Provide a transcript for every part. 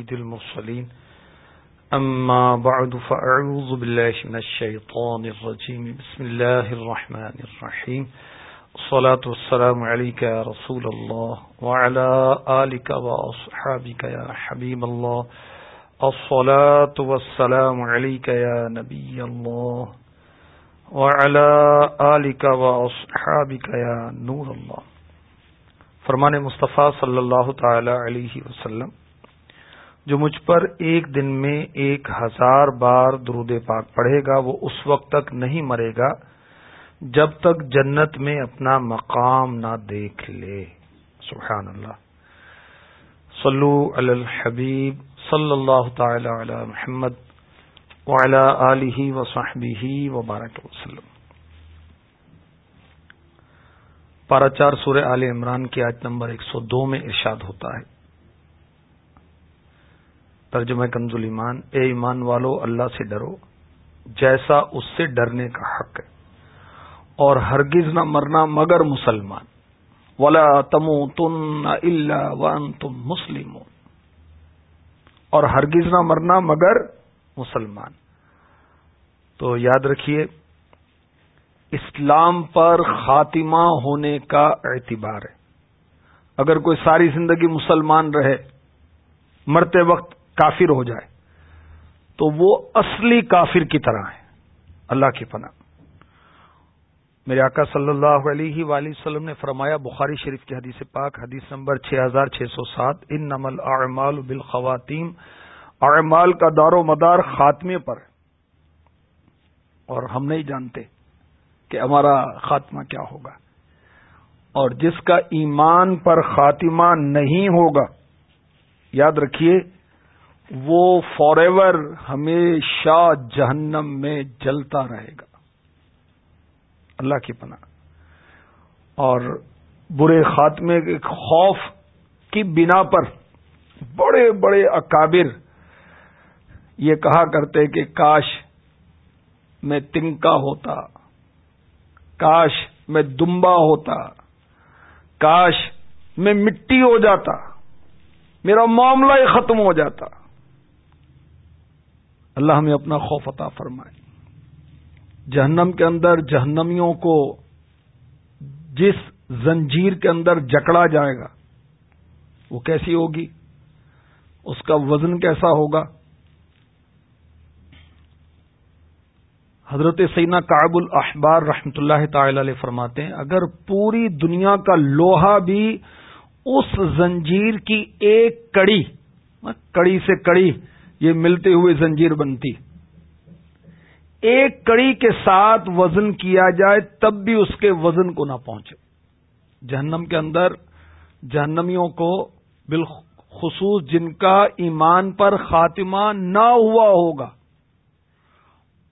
سيد المرسلين. أما بعد، فأعوذ بالله من الشيطان الرجيم. بسم الله الرحمن الرحيم. الصلاة والسلام عليك يا رسول الله وعلى آلك وأصحابك يا حبيب الله. الصلاة والسلام عليك يا نبي الله وعلى آلك وأصحابك يا نور الله. فرمان مصطفیٰ صلی اللہ تعالی علیہ وسلم جو مجھ پر ایک دن میں ایک ہزار بار درود پاک پڑھے گا، وہ اس وقت تک نہیں مرے گا جب تک جنت میں اپنا مقام نہ دیکھ لے۔ سبحان اللہ۔ صلو علی الحبیب صلی اللہ تعالی علی محمد وعلی آلہ وصحبہ وبارک وسلم۔ پارا چار سورہ آل عمران کی آج نمبر ایک سو دو میں ارشاد ہوتا ہے۔ ترجمہ کنز ایمان، اے ایمان والو، اللہ سے ڈرو۔ جیسا اس سے ڈرنے کا حق ہے۔ اور ہرگز نہ مرنا مگر مسلمان۔ ولا تمو تن اللہ ون تم مسلم اور ہرگز نہ مرنا مگر مسلمان۔ تو یاد رکھیے، اسلام پر خاتمہ ہونے کا اعتبار ہے۔ اگر کوئی ساری زندگی مسلمان رہے، مرتے وقت کافر ہو جائے تو وہ اصلی کافر کی طرح ہے۔ اللہ کی پناہ۔ میرے آقا صلی اللہ علیہ وآلہ وسلم نے فرمایا، بخاری شریف کی حدیث پاک، حدیث نمبر چھ ہزار چھ سو سات ان نمل اعمال بالخواتین اعمال کا دار و مدار خاتمے پر اور ہم نہیں جانتے کہ ہمارا خاتمہ کیا ہوگا۔ اور جس کا ایمان پر خاتمہ نہیں ہوگا، یاد رکھیے وہ فار ایور ہمیشہ جہنم میں جلتا رہے گا۔ اللہ کی پناہ۔ اور برے خاتمے کے خوف کی بنا پر بڑے بڑے اکابر یہ کہا کرتے کہ کاش میں تنکا ہوتا، کاش میں دمبا ہوتا، کاش میں مٹی ہو جاتا، میرا معاملہ ہی ختم ہو جاتا۔ اللہ ہمیں اپنا خوف عطا فرمائے۔ جہنم کے اندر جہنمیوں کو جس زنجیر کے اندر جکڑا جائے گا، وہ کیسی ہوگی؟ اس کا وزن کیسا ہوگا؟ حضرت سینا کاب الاحبار رحمت اللہ تعالی علیہ فرماتے ہیں، اگر پوری دنیا کا لوہا بھی اس زنجیر کی ایک کڑی کڑی سے کڑی یہ ملتے ہوئے زنجیر بنتی۔ ایک کڑی کے ساتھ وزن کیا جائے تب بھی اس کے وزن کو نہ پہنچے۔ جہنم کے اندر جہنمیوں کو بالخصوص جن کا ایمان پر خاتمہ نہ ہوا ہوگا،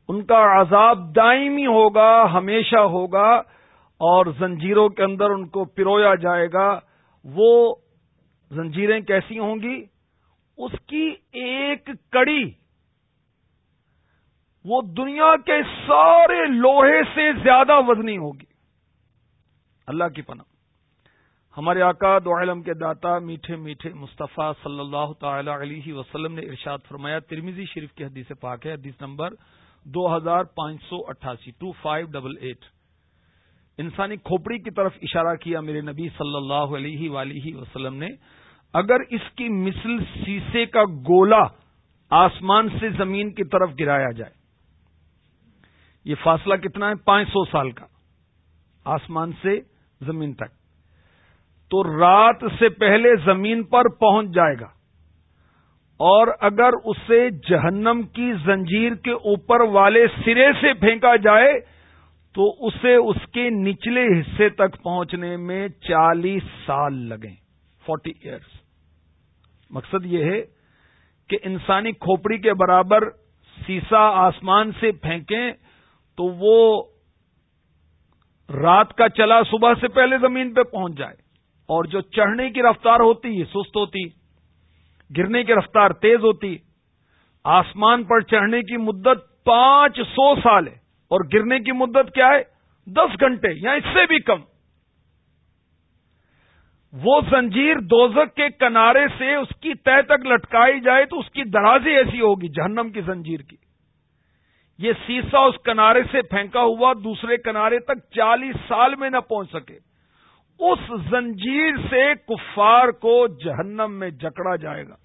ان کا عذاب دائمی ہوگا، ہمیشہ ہوگا اور زنجیروں کے اندر ان کو پرویا جائے گا۔ وہ زنجیریں کیسی ہوں گی؟ اس کی ایک کڑی وہ دنیا کے سارے لوہے سے زیادہ وزنی ہوگی۔ اللہ کی پناہ۔ ہمارے آقا دو علم کے داتا میٹھے میٹھے مصطفیٰ صلی اللہ تعالی علیہ وسلم نے ارشاد فرمایا ترمیزی شریف کی حدیث پاک ہے، حدیث نمبر دو ہزار پانچ سو اٹھاسی ٹو فائیو ڈبل ایٹ انسانی کھوپڑی کی طرف اشارہ کیا میرے نبی صلی اللہ علیہ ولیہ وسلم نے۔ اگر اس کی مثل سیسے کا گولا آسمان سے زمین کی طرف گرایا جائے، یہ فاصلہ کتنا ہے؟ پانچ سو سال کا، آسمان سے زمین تک۔ تو رات سے پہلے زمین پر پہنچ جائے گا۔ اور اگر اسے جہنم کی زنجیر کے اوپر والے سرے سے پھینکا جائے، تو اسے اس کے نچلے حصے تک پہنچنے میں چالیس سال لگیں۔ فورٹی ایئرس مقصد یہ ہے کہ انسانی کھوپڑی کے برابر سیسا آسمان سے پھینکیں تو وہ رات کا چلا صبح سے پہلے زمین پہ پہنچ جائے اور جو چڑھنے کی رفتار ہوتی ہے سست ہوتی، گرنے کی رفتار تیز ہوتی، آسمان پر چڑھنے کی مدت پانچ سو سال ہے اور گرنے کی مدت کیا ہے؟ دس گھنٹے یا اس سے بھی کم۔ وہ زنجیر دوزک کے کنارے سے اس کی تہ تک لٹکائی جائے تو اس کی درازی ایسی ہوگی، جہنم کی زنجیر کی۔ یہ سیسا اس کنارے سے پھینکا ہوا دوسرے کنارے تک چالیس سال میں نہ پہنچ سکے۔ اس زنجیر سے کفار کو جہنم میں جکڑا جائے گا۔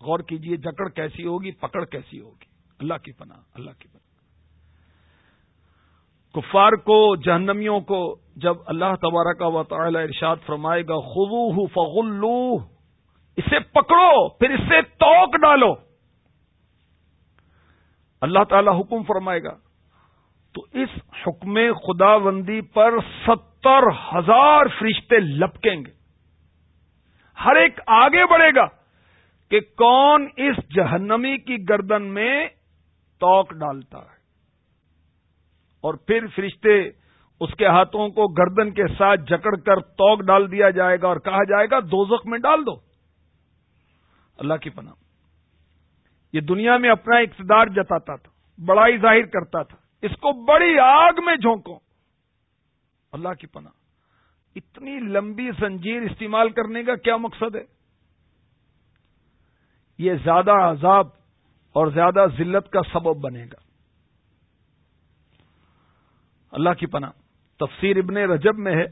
غور کیجیے، جکڑ کیسی ہوگی، پکڑ کیسی ہوگی۔ اللہ کی پناہ، اللہ کی پناہ۔ کفار کو، جہنمیوں کو جب اللہ تبارہ کا تعالی ارشاد فرمائے گا خلو فغلو اسے پکڑو، پھر اسے توک ڈالو۔ اللہ تعالی حکم فرمائے گا، تو اس حکم خدا بندی پر ستر ہزار فرشتے لپکیں گے۔ ہر ایک آگے بڑھے گا کہ کون اس جہنمی کی گردن میں توک ڈالتا ہے۔ اور پھر فرشتے اس کے ہاتھوں کو گردن کے ساتھ جکڑ کر توک ڈال دیا جائے گا اور کہا جائے گا دو میں ڈال دو۔ اللہ کی پناہ۔ یہ دنیا میں اپنا اقتدار جتاتا تھا، بڑائی ظاہر کرتا تھا۔ اس کو بڑی آگ میں جھونکو۔ اللہ کی پناہ۔ اتنی لمبی زنجیر استعمال کرنے کا کیا مقصد ہے؟ یہ زیادہ عذاب اور زیادہ ذلت کا سبب بنے گا۔ اللہ کی پناہ۔ تفسیر ابن رجب میں ہے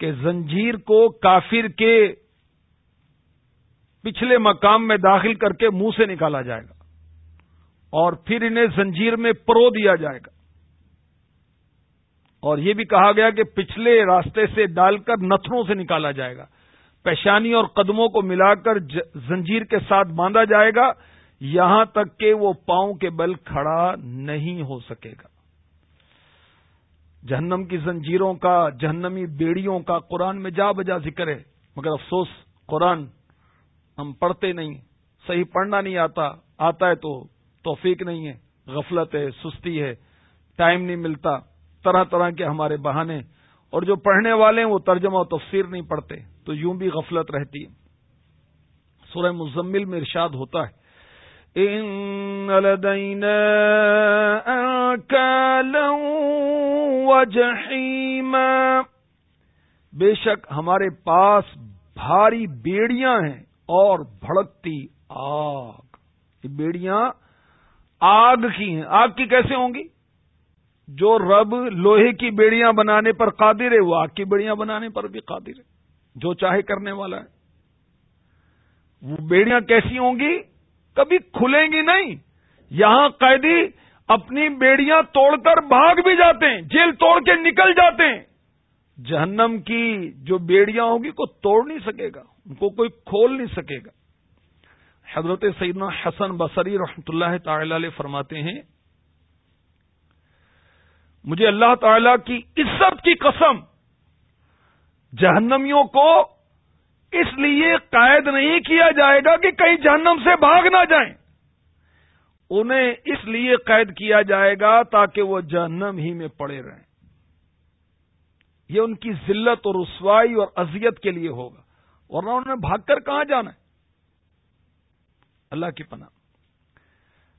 کہ زنجیر کو کافر کے پچھلے مقام میں داخل کر کے منہ سے نکالا جائے گا اور پھر انہیں زنجیر میں پرو دیا جائے گا۔ اور یہ بھی کہا گیا کہ پچھلے راستے سے ڈال کر نتھروں سے نکالا جائے گا۔ پیشانی اور قدموں کو ملا کر زنجیر کے ساتھ باندھا جائے گا۔ یہاں تک کہ وہ پاؤں کے بل کھڑا نہیں ہو سکے گا۔ جہنم کی زنجیروں کا، جہنمی بیڑیوں کا قرآن میں جا بجا ذکر ہے۔ مگر افسوس، قرآن ہم پڑھتے نہیں، صحیح پڑھنا نہیں آتا آتا ہے تو توفیق نہیں ہے، غفلت ہے، سستی ہے، ٹائم نہیں ملتا، طرح طرح کے ہمارے بہانے۔ اور جو پڑھنے والے ہیں وہ ترجمہ و تفسیر نہیں پڑھتے، تو یوں بھی غفلت رہتی ہے۔ سورہ مزمل میں ارشاد ہوتا ہے ان لدينا وجحيما بے شک ہمارے پاس بھاری بیڑیاں ہیں اور بھڑکتی آگ۔ یہ بیڑیاں آگ کی ہیں۔ آگ کی کیسے ہوں گی؟ جو رب لوہے کی بیڑیاں بنانے پر قادر ہے، وہ آگ کی بیڑیاں بنانے پر بھی قادر ہے۔ جو چاہے کرنے والا ہے۔ وہ بیڑیاں کیسی ہوں گی؟ کبھی کھلیں گی نہیں۔ یہاں قیدی اپنی بیڑیاں توڑ کر بھاگ بھی جاتے ہیں، جیل توڑ کے نکل جاتے ہیں۔ جہنم کی جو بیڑیاں ہوگی کو توڑ نہیں سکے گا، ان کو کوئی کھول نہیں سکے گا۔ حضرت سیدنا حسن بصری رحمت اللہ تعالی علیہ فرماتے ہیں، مجھے اللہ تعالی کی عزت کی قسم، جہنمیوں کو اس لیے قائد نہیں کیا جائے گا کہ کئی جہنم سے بھاگ نہ جائیں۔ انہیں اس لیے قید کیا جائے گا تاکہ وہ جہنم ہی میں پڑے رہیں۔ یہ ان کی ذلت اور رسوائی اور اذیت کے لیے ہوگا۔ ورنہ انہوں نے بھاگ کر کہاں جانا ہے؟ اللہ کی پناہ۔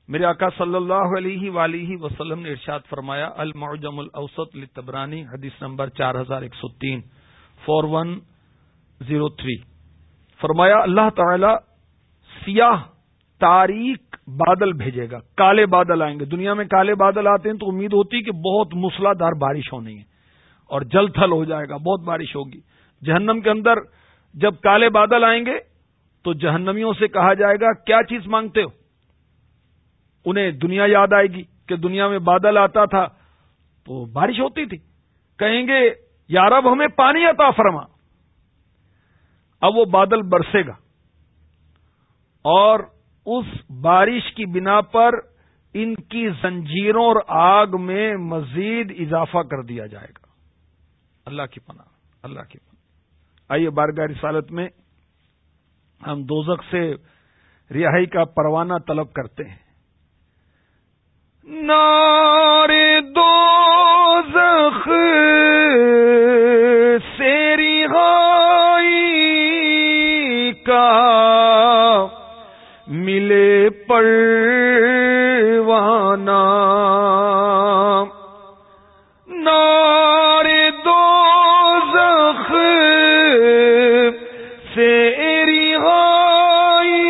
میرے آقا صلی اللہ علیہ ولیہ وسلم نے ارشاد فرمایا، المعجم الاوسط لتبرانی حدیث نمبر چار ہزار ایک سو تین، فور ون زیرو تھری۔ فرمایا، اللہ تعالی سیاہ تاریخ بادل بھیجے گا۔ کالے بادل آئیں گے۔ دنیا میں کالے بادل آتے ہیں تو امید ہوتی کہ بہت مسلادار بارش ہونی ہے اور جل تھل ہو جائے گا، بہت بارش ہوگی۔ جہنم کے اندر جب کالے بادل آئیں گے تو جہنمیوں سے کہا جائے گا، کیا چیز مانگتے ہو؟ انہیں دنیا یاد آئے گی کہ دنیا میں بادل آتا تھا تو بارش ہوتی تھی۔ کہیں گے یار اب ہمیں پانی عطا فرما۔ اب وہ بادل برسے گا۔ اور اس بارش کی بنا پر ان کی زنجیروں اور آگ میں مزید اضافہ کر دیا جائے گا۔ اللہ کی پناہ، اللہ کی پناہ۔ آئیے بارگاہ رسالت میں ہم دوزخ سے رہائی کا پروانہ طلب کرتے ہیں۔ نار دوزخ پروانا نار دو زخ سے رہائی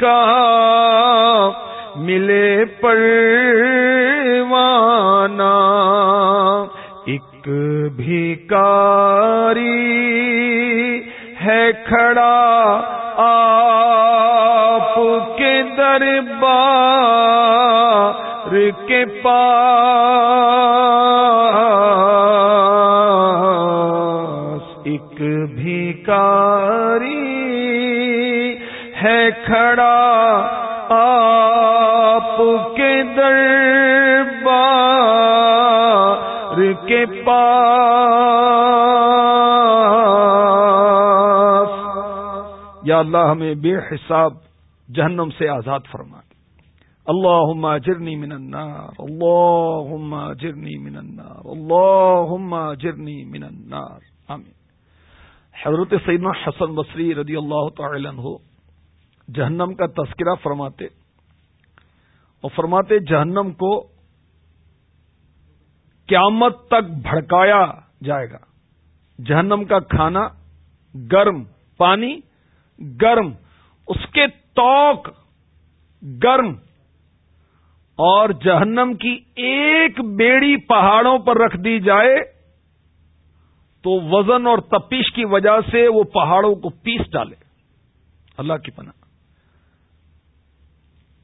کا ملے پروانا ایک بھیکاری ہے کھڑا کے پاس ایک بھیکاری ہے کھڑا آپ کے دربار کے پاس یا اللہ ہمیں بے حساب جہنم سے آزاد فرما اللہ جرنی من النار اللہ جرنی من النار اللہ جرنی من النار. آمین. حضرت سیدنا حسن بصری رضی اللہ تعالی عنہ جہنم کا تذکرہ فرماتے اور فرماتے جہنم کو قیامت تک بھڑکایا جائے گا۔ جہنم کا کھانا گرم، پانی گرم، اس کے توک گرم اور جہنم کی ایک بیڑی پہاڑوں پر رکھ دی جائے تو وزن اور تپش کی وجہ سے وہ پہاڑوں کو پیس ڈالے۔ اللہ کی پناہ۔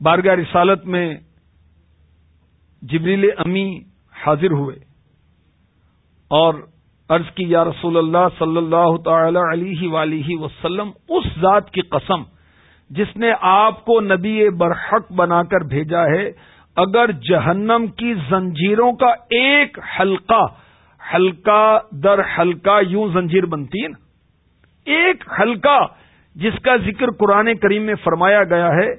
بارگاہ رسالت میں جبریل امی حاضر ہوئے اور عرض کی، یا رسول اللہ صلی اللہ تعالی علیہ ولیہ وسلم، اس ذات کی قسم جس نے آپ کو نبی برحق بنا کر بھیجا ہے اگر جہنم کی زنجیروں کا ایک حلقہ حلقہ در حلقہ یوں زنجیر بنتی ہے نا، ایک حلقہ جس کا ذکر قرآن کریم میں فرمایا گیا ہے،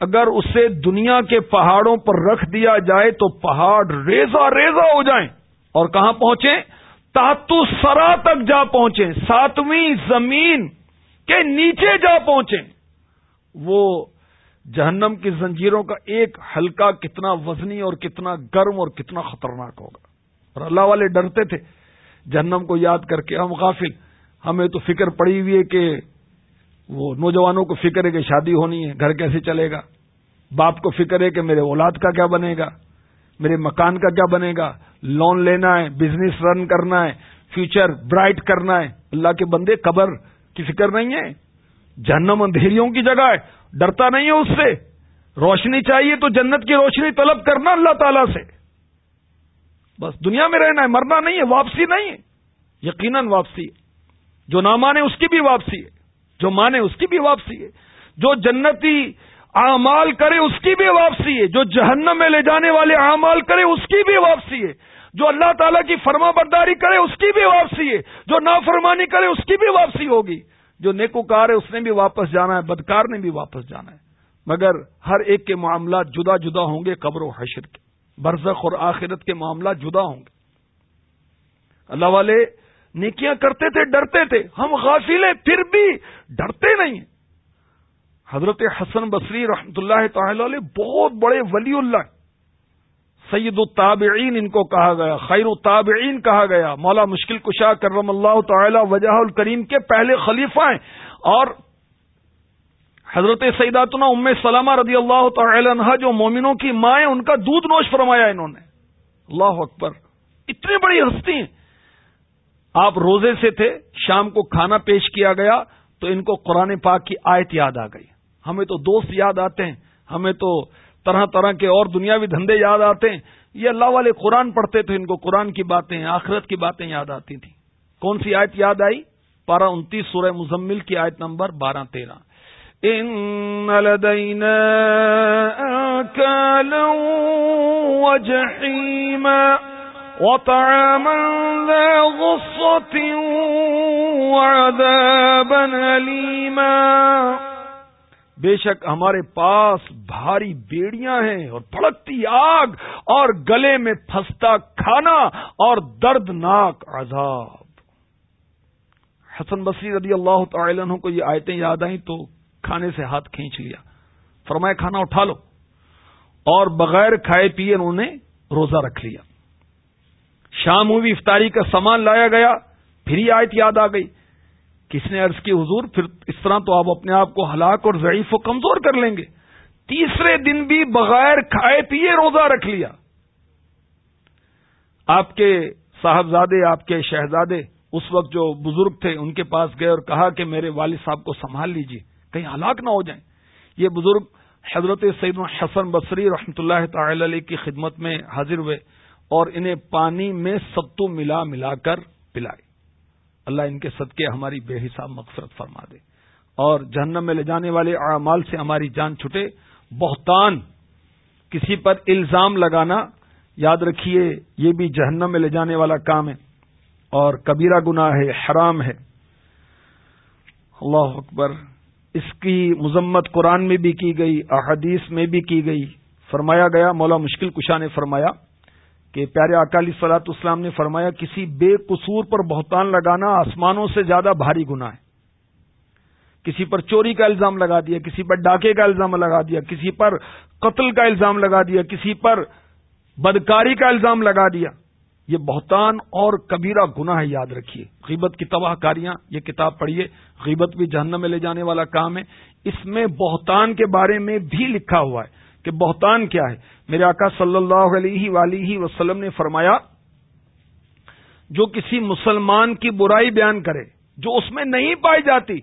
اگر اسے دنیا کے پہاڑوں پر رکھ دیا جائے تو پہاڑ ریزا ریزا ہو جائیں۔ اور کہاں پہنچے تاتو سرا تک جا پہنچے ساتویں زمین کے نیچے جا پہنچے وہ جہنم کی زنجیروں کا ایک ہلکا کتنا وزنی اور کتنا گرم اور کتنا خطرناک ہوگا۔ اور اللہ والے ڈرتے تھے۔ جہنم کو یاد کر کے ہم غافل۔ ہمیں تو فکر پڑی ہوئی ہے کہ وہ نوجوانوں کو فکر ہے کہ شادی ہونی ہے، گھر کیسے چلے گا؟ باپ کو فکر ہے کہ میرے اولاد کا کیا بنے گا؟ میرے مکان کا کیا بنے گا؟ لون لینا ہے بزنس رن کرنا ہے فیوچر برائٹ کرنا ہے۔ اللہ کے بندے قبر کی فکر نہیں ہے۔ جہنم اندھیریوں کی جگہ ہے۔ ڈرتا نہیں ہے اس سے۔ روشنی چاہیے تو جنت کی روشنی طلب کرنا اللہ تعالی سے۔ بس دنیا میں رہنا ہے، مرنا نہیں ہے، واپسی نہیں ہے۔ یقیناً واپسی ہے۔ جو نہ مانے اس کی بھی واپسی ہے۔ جو مانے اس کی بھی واپسی ہے۔ جو جنتی اعمال کرے اس کی بھی واپسی ہے۔ جو جہنم میں لے جانے والے اعمال کرے اس کی بھی واپسی ہے۔ جو اللہ تعالیٰ کی فرما برداری کرے اس کی بھی واپسی ہے۔ جو نافرمانی کرے اس کی بھی واپسی ہوگی۔ جو نیکوکار ہے، اس نے بھی واپس جانا ہے، بدکار نے بھی واپس جانا ہے۔ مگر ہر ایک کے معاملات جدا جدا ہوں گے قبر و حشر کے۔ برزخ اور آخرت کے معاملات جدا ہوں گے۔ اللہ والے نیکیاں کرتے تھے، ڈرتے تھے۔ ہم غافل پھر بھی ڈرتے نہیں حضرت حسن بصری رحمتہ اللہ تعالی علیہ، بہت بڑے ولی اللہ سید التابعین ان کو کہا گیا، خیر التابعین کہا گیا۔ مولا مشکل کشا کرم اللہ تعالی وجہ الکریم کے پہلے خلیفہ ہیں۔ اور حضرت سیداتنا ام سلامہ رضی اللہ تعالی عنہ جو مومنوں کی مائیں ان کا دودھ نوش فرمایا انہوں نے۔ اللہ اکبر۔ اتنی بڑی ہستی ہیں۔ آپ روزے سے تھے، شام کو کھانا پیش کیا گیا، تو ان کو قرآن پاک کی آیت یاد آ گئی۔ ہمیں تو دوست یاد آتے ہیں، ہمیں تو طرح طرح کے اور دنیاوی دھندے یاد آتے ہیں۔ یہ اللہ والے قرآن پڑھتے تھے ان کو قرآن کی باتیں، آخرت کی باتیں یاد آتی تھیں۔ کون سی آیت یاد آئی؟ پارہ انتیس، سورہ مزمل کی آیت نمبر بارہ تیرہ۔ بے شک ہمارے پاس بھاری بیڑیاں ہیں اور بھڑکتی آگ اور گلے میں پھنستا کھانا اور دردناک عذاب۔ حسن بصری رضی اللہ تعالی عنہ کو یہ آیتیں یاد آئیں تو کھانے سے ہاتھ کھینچ لیا۔ فرمایا، کھانا اٹھا لو۔ اور بغیر کھائے پیے انہوں نے روزہ رکھ لیا۔ شام ہوئی، افطاری کا سامان لایا گیا۔ پھر یہ آیت یاد آ گئی۔ کس نے عرض کی حضور؟ پھر اس طرح تو آپ اپنے آپ کو ہلاک اور ضعیف و کمزور کر لیں گے۔ تیسرے دن بھی بغیر کھائے پیے روزہ رکھ لیا۔ آپ کے صاحبزادے، آپ کے شہزادے اس وقت جو بزرگ تھے، ان کے پاس گئے اور کہا کہ میرے والد صاحب کو سنبھال لیجیے کہیں ہلاک نہ ہو جائیں۔ یہ بزرگ حضرت سعید حسن بصری رحمۃ اللہ تعالی علیہ کی خدمت میں حاضر ہوئے اور انہیں پانی میں ستو ملا ملا کر پلائے اللہ ان کے صدقے ہماری بے حساب مقصد فرما دے۔ اور جہنم میں لے جانے والے اعمال سے ہماری جان چھٹے۔ بہتان، کسی پر الزام لگانا۔ یاد رکھیے، یہ بھی جہنم میں لے جانے والا کام ہے۔ اور کبیرہ گناہ ہے، حرام ہے۔ اللہ اکبر، اس کی مذمت قرآن میں بھی کی گئی، احادیث میں بھی کی گئی۔ فرمایا گیا، مولا مشکل کشا نے فرمایا۔ کہ پیارے اکالی سلاط اسلام نے فرمایا، کسی بے قصور پر بہتان لگانا آسمانوں سے زیادہ بھاری گنا ہے۔ کسی پر چوری کا الزام لگا دیا، کسی پر ڈاکے کا الزام لگا دیا، کسی پر قتل کا الزام لگا دیا، کسی پر بدکاری کا الزام لگا دیا۔ یہ بہتان اور کبیرہ گناہ ہے، یاد رکھیے۔ غیبت کی تباہ کاریاں، یہ کتاب پڑھیے۔ غیبت بھی جہنم میں لے جانے والا کام ہے۔ اس میں بہتان کے بارے میں بھی لکھا ہوا ہے۔ کہ بہتان کیا ہے۔ میرے آقا صلی اللہ علیہ ولی وسلم نے فرمایا، جو کسی مسلمان کی برائی بیان کرے، جو اس میں نہیں پائی جاتی،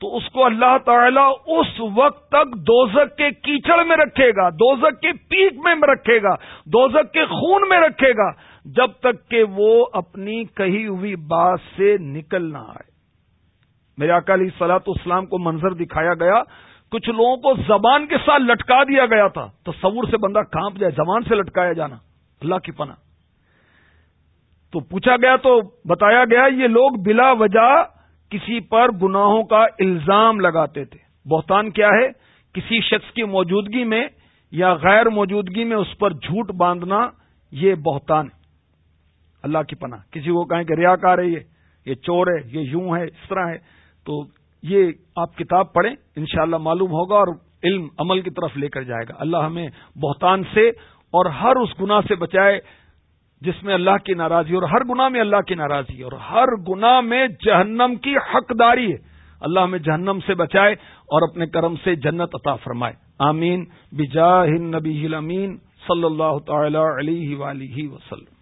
تو اس کو اللہ تعالی اس وقت تک دوزک کے کیچڑ میں رکھے گا دوزک کے پیک میں رکھے گا دوزک کے خون میں رکھے گا، جب تک کہ وہ اپنی کہی ہوئی بات سے نکل نہ آئے۔ میرے اکالی سلاط اسلام کو منظر دکھایا گیا کچھ لوگوں کو زبان کے ساتھ لٹکا دیا گیا تھا۔ تصور سے بندہ کانپ جائے، زبان سے لٹکایا جانا۔ اللہ کی پناہ۔ تو پوچھا گیا تو بتایا گیا، یہ لوگ بلا وجہ کسی پر گناہوں کا الزام لگاتے تھے۔ بہتان کیا ہے؟ کسی شخص کی موجودگی میں یا غیر موجودگی میں اس پر جھوٹ باندھنا یہ بہتان ہے۔ اللہ کی پناہ۔ کسی کو کہیں کہ ریا کار ہے یہ یہ چور ہے، یہ یوں ہے، اس طرح ہے۔ تو یہ آپ کتاب پڑھیں، انشاءاللہ معلوم ہوگا اور علم عمل کی طرف لے کر جائے گا۔ اللہ ہمیں بہتان سے اور ہر اس گناہ سے بچائے جس میں اللہ کی ناراضی اور ہر گناہ میں اللہ کی ناراضی اور ہر گناہ میں جہنم کی حقداری ہے۔ اللہ ہمیں جہنم سے بچائے اور اپنے کرم سے جنت عطا فرمائے۔ آمین۔ بجاہ نبی امین صلی اللہ تعالی علیہ وسلم۔